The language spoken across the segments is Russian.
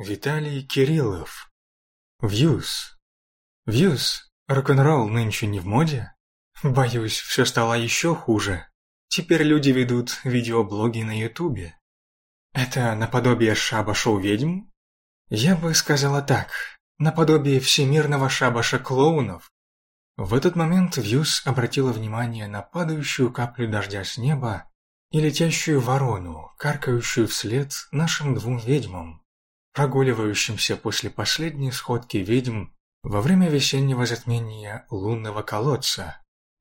Виталий Кириллов. Вьюз. Вьюз, рок-н-ролл нынче не в моде? Боюсь, все стало еще хуже. Теперь люди ведут видеоблоги на ютубе. Это наподобие шабаша у ведьм? Я бы сказала так, наподобие всемирного шабаша клоунов. В этот момент Вьюз обратила внимание на падающую каплю дождя с неба и летящую ворону, каркающую вслед нашим двум ведьмам, прогуливающимся после последней сходки ведьм во время весеннего затмения лунного колодца,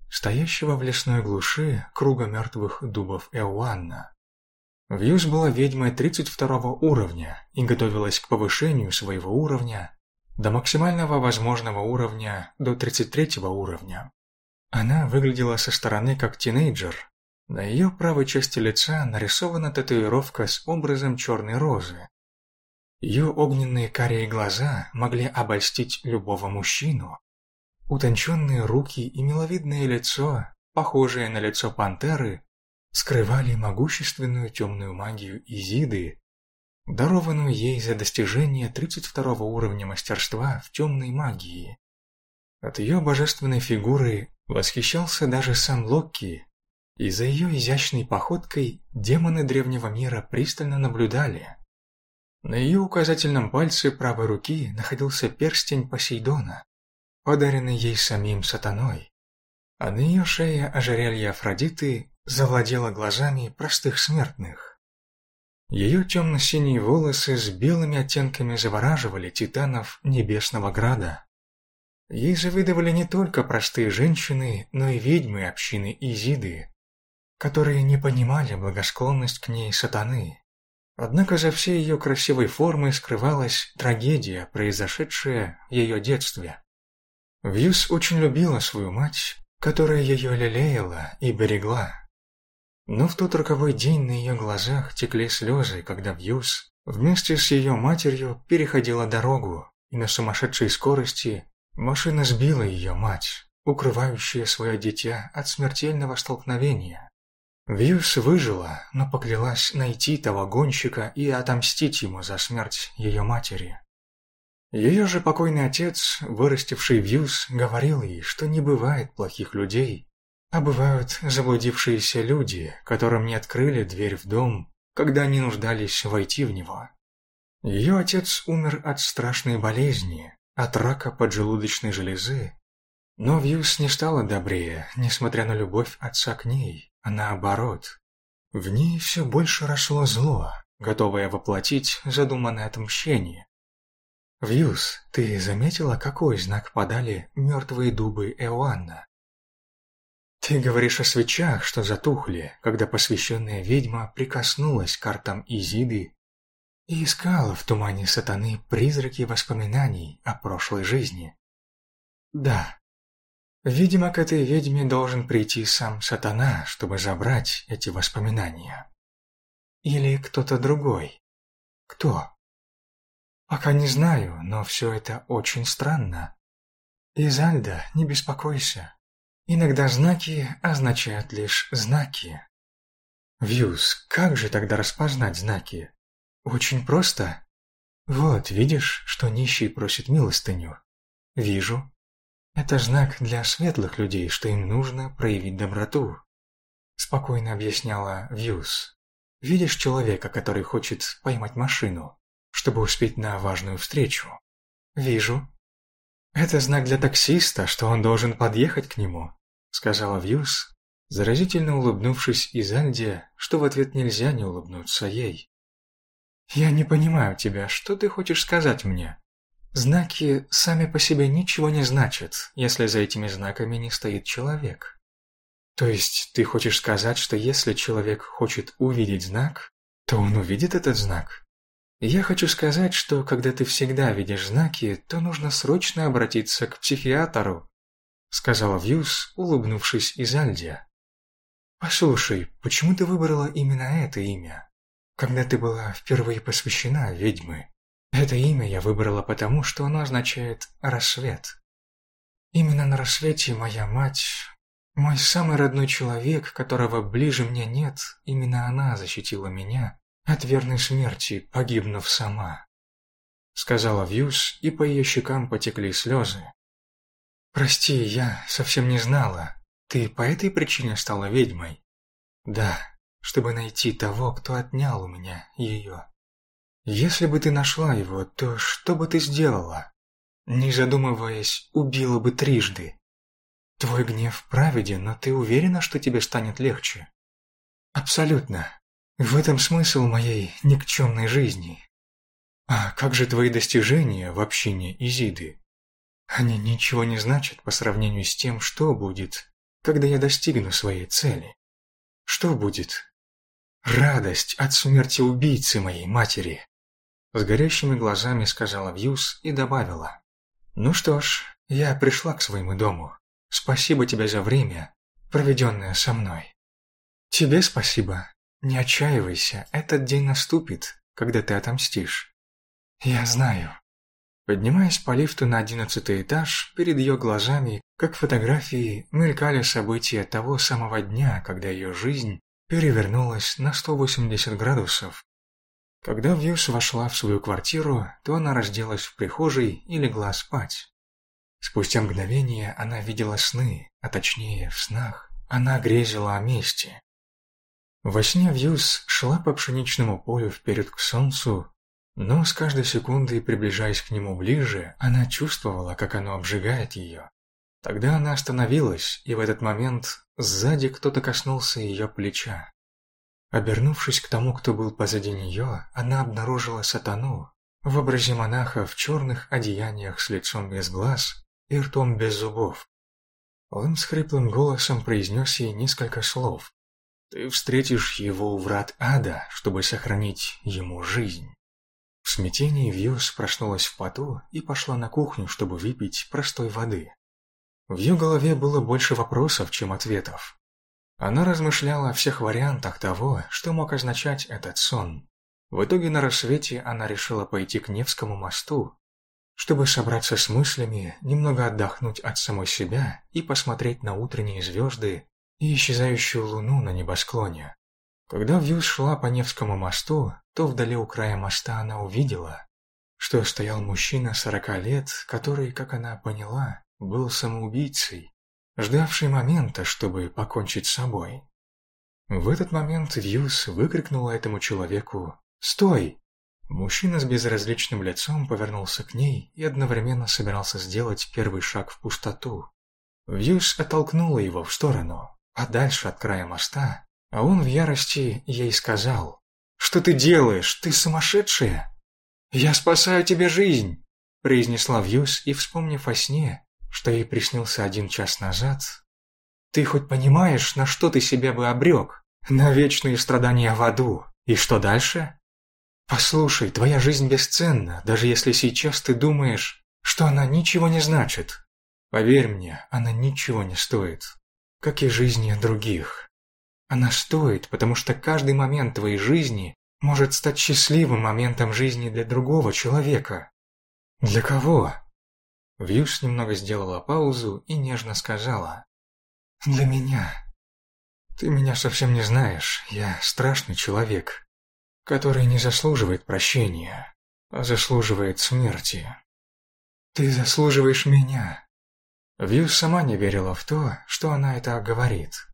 стоящего в лесной глуши круга мертвых дубов Эуанна. Вьюз была ведьмой 32 уровня и готовилась к повышению своего уровня до максимального возможного уровня до 33 уровня. Она выглядела со стороны как тинейджер. На ее правой части лица нарисована татуировка с образом черной розы. Ее огненные карие глаза могли обольстить любого мужчину. Утонченные руки и миловидное лицо, похожее на лицо пантеры, скрывали могущественную темную магию Изиды дарованную ей за достижение 32 уровня мастерства в темной магии. От ее божественной фигуры восхищался даже сам Локки, и за ее изящной походкой демоны древнего мира пристально наблюдали. На ее указательном пальце правой руки находился перстень Посейдона, подаренный ей самим сатаной, а на ее шее ожерелье Афродиты завладело глазами простых смертных. Ее темно-синие волосы с белыми оттенками завораживали титанов Небесного Града. Ей завидовали не только простые женщины, но и ведьмы общины Изиды, которые не понимали благосклонность к ней сатаны. Однако за всей ее красивой формой скрывалась трагедия, произошедшая в ее детстве. Вьюз очень любила свою мать, которая ее лелеяла и берегла. Но в тот роковой день на ее глазах текли слезы, когда Вьюз вместе с ее матерью переходила дорогу, и на сумасшедшей скорости машина сбила ее мать, укрывающая свое дитя от смертельного столкновения. Вьюз выжила, но поклялась найти того гонщика и отомстить ему за смерть ее матери. Ее же покойный отец, вырастивший Вьюз, говорил ей, что не бывает плохих людей, а бывают заблудившиеся люди, которым не открыли дверь в дом, когда они нуждались войти в него. Ее отец умер от страшной болезни, от рака поджелудочной железы. Но Вьюс не стала добрее, несмотря на любовь отца к ней, наоборот. В ней все больше росло зло, готовое воплотить задуманное отмщение. «Вьюс, ты заметила, какой знак подали мертвые дубы Эоанна?» Ты говоришь о свечах, что затухли, когда посвященная ведьма прикоснулась к картам Изиды и искала в тумане сатаны призраки воспоминаний о прошлой жизни. Да. Видимо, к этой ведьме должен прийти сам сатана, чтобы забрать эти воспоминания. Или кто-то другой. Кто? Пока не знаю, но все это очень странно. Изальда, не беспокойся. Иногда знаки означают лишь знаки. Вьюз, как же тогда распознать знаки? Очень просто. Вот, видишь, что нищий просит милостыню? Вижу. Это знак для светлых людей, что им нужно проявить доброту. Спокойно объясняла Вьюз. Видишь человека, который хочет поймать машину, чтобы успеть на важную встречу? Вижу. Это знак для таксиста, что он должен подъехать к нему, — сказала Вьюз, заразительно улыбнувшись Изальде, что в ответ нельзя не улыбнуться ей. «Я не понимаю тебя, что ты хочешь сказать мне? Знаки сами по себе ничего не значат, если за этими знаками не стоит человек. То есть ты хочешь сказать, что если человек хочет увидеть знак, то он увидит этот знак?» Я хочу сказать, что когда ты всегда видишь знаки, то нужно срочно обратиться к психиатру — сказала Вьюз, улыбнувшись Изальде. «Послушай, почему ты выбрала именно это имя, когда ты была впервые посвящена ведьмы? Это имя я выбрала потому, что оно означает «рассвет». Именно на рассвете моя мать, мой самый родной человек, которого ближе мне нет, именно она защитила меня от верной смерти, погибнув сама. — сказала Вьюз, и по ее щекам потекли слезы. «Прости, я совсем не знала. Ты по этой причине стала ведьмой?» «Да, чтобы найти того, кто отнял у меня ее. Если бы ты нашла его, то что бы ты сделала? Не задумываясь, убила бы трижды. Твой гнев праведен, но ты уверена, что тебе станет легче?» «Абсолютно. В этом смысл моей никчемной жизни. А как же твои достижения в общине Изиды? Они ничего не значат по сравнению с тем, что будет, когда я достигну своей цели. Что будет? Радость от смерти убийцы моей матери. С горящими глазами сказала Вьюз и добавила. Ну что ж, я пришла к своему дому. Спасибо тебе за время, проведенное со мной. Тебе спасибо не отчаивайся, этот день наступит, когда ты отомстишь. Я знаю. Поднимаясь по лифту на одиннадцатый этаж, перед ее глазами, как фотографии, мелькали события того самого дня, когда ее жизнь перевернулась на 180 градусов. Когда Вьюс вошла в свою квартиру, то она разделась в прихожей и легла спать. Спустя мгновение она видела сны, а точнее в снах она грезила о мести. Во сне Вьюз шла по пшеничному полю вперед к солнцу, но с каждой секундой, приближаясь к нему ближе, она чувствовала, как оно обжигает ее. Тогда она остановилась, и в этот момент сзади кто-то коснулся ее плеча. Обернувшись к тому, кто был позади нее, она обнаружила сатану в образе монаха в черных одеяниях с лицом без глаз и ртом без зубов. Он с хриплым голосом произнес ей несколько слов, ты встретишь его у врат ада, чтобы сохранить ему жизнь. В смятении Вьюз проснулась в поту и пошла на кухню, чтобы выпить простой воды. В ее голове было больше вопросов, чем ответов. Она размышляла о всех вариантах того, что мог означать этот сон. В итоге на рассвете она решила пойти к Невскому мосту, чтобы собраться с мыслями, немного отдохнуть от самой себя и посмотреть на утренние звезды и исчезающую луну на небосклоне. Когда Вьюз шла по Невскому мосту, то вдали у края моста она увидела, что стоял мужчина сорока лет, который, как она поняла, был самоубийцей, ждавший момента, чтобы покончить с собой. В этот момент Вьюз выкрикнула этому человеку «Стой!». Мужчина с безразличным лицом повернулся к ней и одновременно собирался сделать первый шаг в пустоту. Вьюз оттолкнула его в сторону подальше от края моста, а он в ярости ей сказал, «Что ты делаешь? Ты сумасшедшая?» «Я спасаю тебе жизнь!» произнесла Вьюз и, вспомнив о сне, что ей приснился один час назад, «Ты хоть понимаешь, на что ты себя бы обрек? На вечные страдания в аду. И что дальше?» «Послушай, твоя жизнь бесценна, даже если сейчас ты думаешь, что она ничего не значит. Поверь мне, она ничего не стоит как и жизни других. Она стоит, потому что каждый момент твоей жизни может стать счастливым моментом жизни для другого человека. Для кого? Вьюш немного сделала паузу и нежно сказала. Для меня. Ты меня совсем не знаешь, я страшный человек, который не заслуживает прощения, а заслуживает смерти. Ты заслуживаешь меня, Вью сама не верила в то, что она это говорит.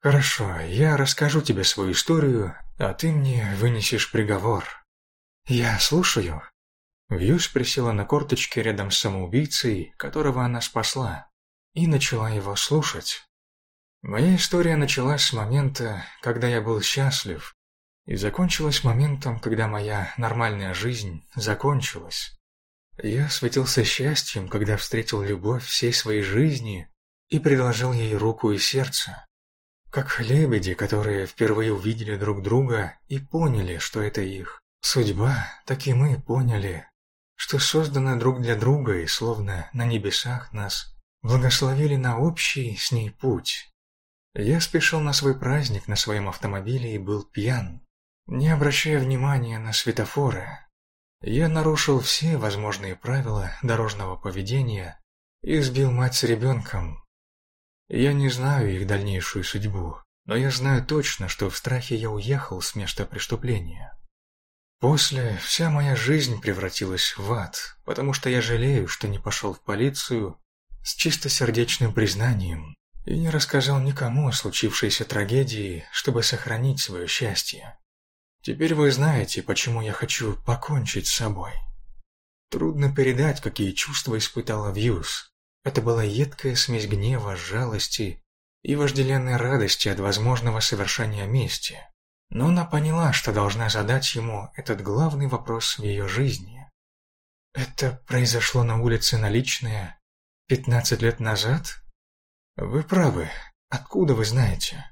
«Хорошо, я расскажу тебе свою историю, а ты мне вынесешь приговор». «Я слушаю». Вьюс присела на корточки рядом с самоубийцей, которого она спасла, и начала его слушать. Моя история началась с момента, когда я был счастлив, и закончилась моментом, когда моя нормальная жизнь закончилась. Я светился счастьем, когда встретил любовь всей своей жизни и предложил ей руку и сердце. Как лебеди, которые впервые увидели друг друга и поняли, что это их судьба, так и мы поняли, что созданы друг для друга и словно на небесах нас благословили на общий с ней путь. Я спешил на свой праздник на своем автомобиле и был пьян, не обращая внимания на светофоры, я нарушил все возможные правила дорожного поведения и сбил мать с ребенком. Я не знаю их дальнейшую судьбу, но я знаю точно, что в страхе я уехал с места преступления. После вся моя жизнь превратилась в ад, потому что я жалею, что не пошел в полицию с чистосердечным признанием и не рассказал никому о случившейся трагедии, чтобы сохранить свое счастье. Теперь вы знаете, почему я хочу покончить с собой. Трудно передать, какие чувства испытала Вьюз. Это была едкая смесь гнева, жалости и вожделенной радости от возможного совершения мести. Но она поняла, что должна задать ему этот главный вопрос в ее жизни. «Это произошло на улице Наличная пятнадцать лет назад?» «Вы правы. Откуда вы знаете?»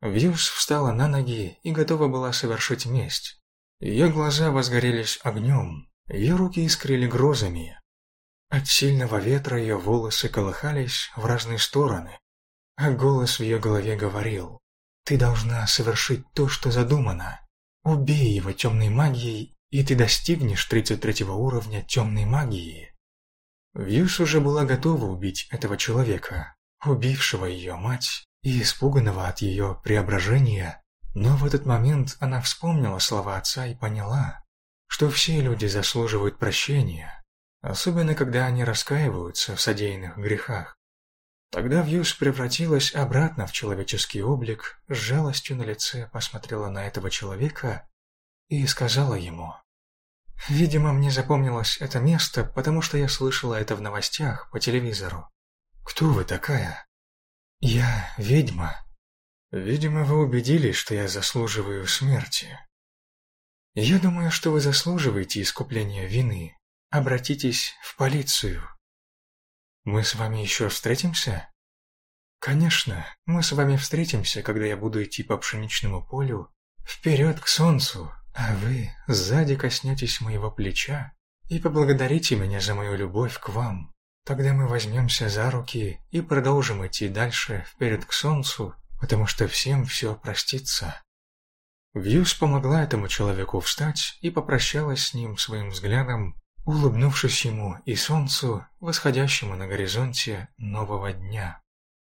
Вьюз встала на ноги и готова была совершить месть. Ее глаза возгорелись огнем, ее руки искрили грозами. От сильного ветра ее волосы колыхались в разные стороны, а голос в ее голове говорил «Ты должна совершить то, что задумано. Убей его темной магией, и ты достигнешь 33 уровня темной магии». Вьюс уже была готова убить этого человека, убившего ее мать и испуганного от ее преображения, но в этот момент она вспомнила слова отца и поняла, что все люди заслуживают прощения, особенно когда они раскаиваются в содеянных грехах. Тогда Вьюз превратилась обратно в человеческий облик, с жалостью на лице посмотрела на этого человека и сказала ему, «Видимо, мне запомнилось это место, потому что я слышала это в новостях по телевизору. Кто вы такая?» «Я ведьма. Видимо, вы убедились, что я заслуживаю смерти. Я думаю, что вы заслуживаете искупления вины. Обратитесь в полицию. Мы с вами еще встретимся? Конечно, мы с вами встретимся, когда я буду идти по пшеничному полю вперед к солнцу, а вы сзади коснетесь моего плеча и поблагодарите меня за мою любовь к вам. Тогда мы возьмемся за руки и продолжим идти дальше вперед к солнцу, потому что всем все простится. Вьюз помогла этому человеку встать и попрощалась с ним своим взглядом, улыбнувшись ему и солнцу, восходящему на горизонте нового дня.